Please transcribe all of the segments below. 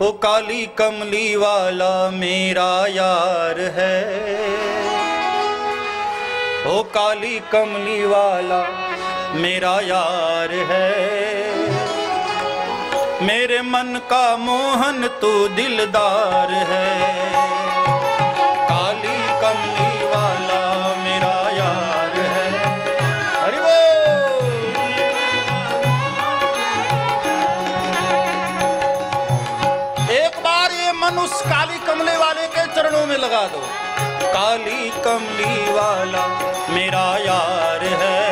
हो काली कमली वाला मेरा यार है। हो काली कमली वाला मेरा यार है। मेरे मन का मोहन तू दिलदार है। लगा दो। काली कमली वाला मेरा यार है।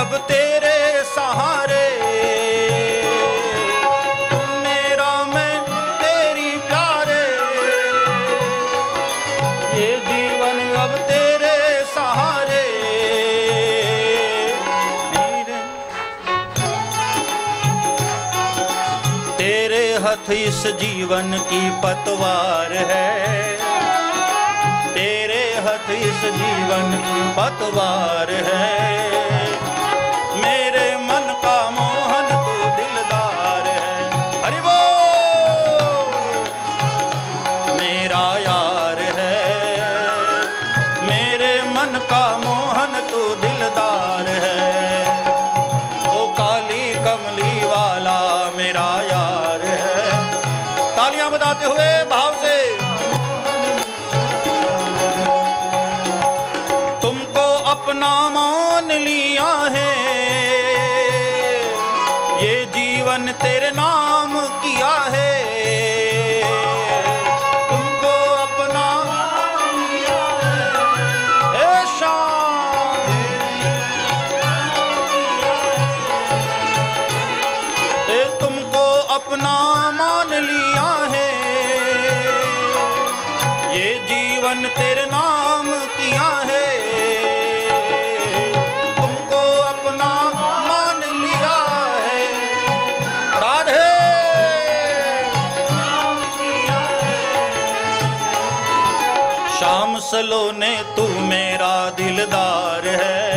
रब तेरे सहारे। तुम मेरा मैं तेरी प्यारे। जीवन अब तेरे सहारे। तेरे हथ इस जीवन की पतवार है। तेरे हथ इस जीवन की पतवार है। मान लिया है। ये जीवन तेरे नाम किया है। तुमको अपना है ए, तुमको अपना मान लिया है। ये जीवन तेरे नाम किया है। शाम सलो ने तू मेरा दिलदार है।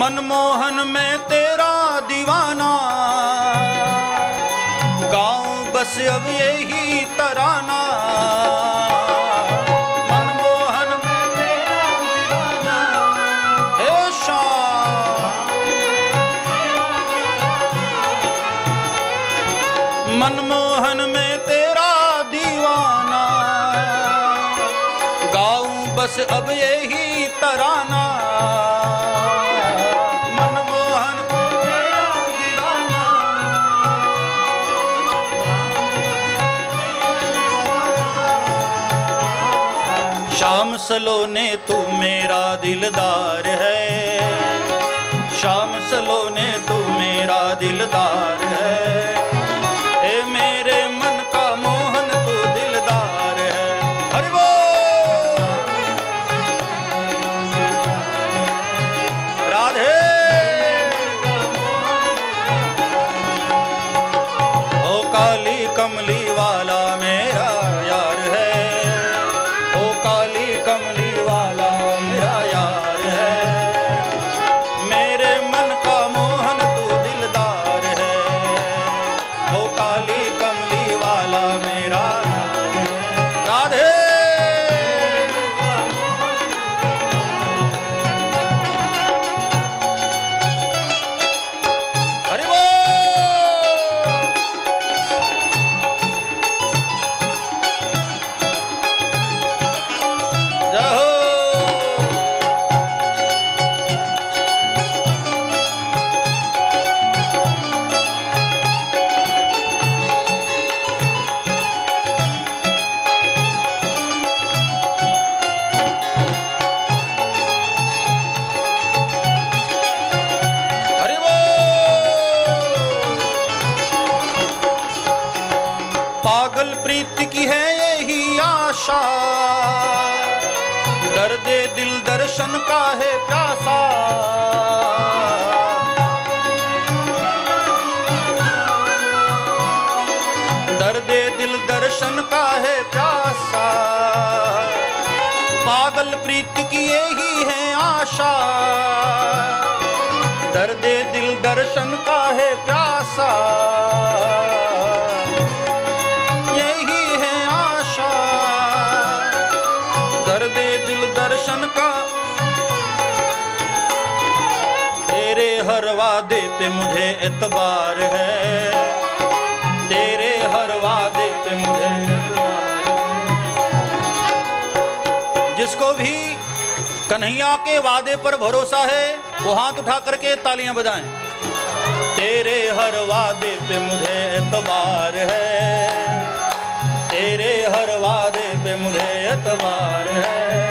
मनमोहन में तेरा दीवाना। गाँव बस अब यही तराना। मनमोहन में मनमोहन में तेरा दीवाना। गाँव बस अब यही तराना। शाम सलोने तू मेरा दिलदार शाम सलोने तू मेरा दिलदार दिल दर्शन का है प्यासा। दर्दे दिल दर्शन का है प्यासा। पागल प्रीति की यही है आशा। दर्दे दिल दर्शन का है प्यासा। यही है आशा। दर्दे दर्शन का। तेरे हर वादे पे मुझे एतबार है। तेरे हर वादे पे मुझे जिसको भी कन्हैया के वादे पर भरोसा है, वो हाथ उठा करके तालियाँ बजाएँ। तेरे हर वादे पे मुझे एतबार है। तेरे हर वादे पे मुझे एतबार है।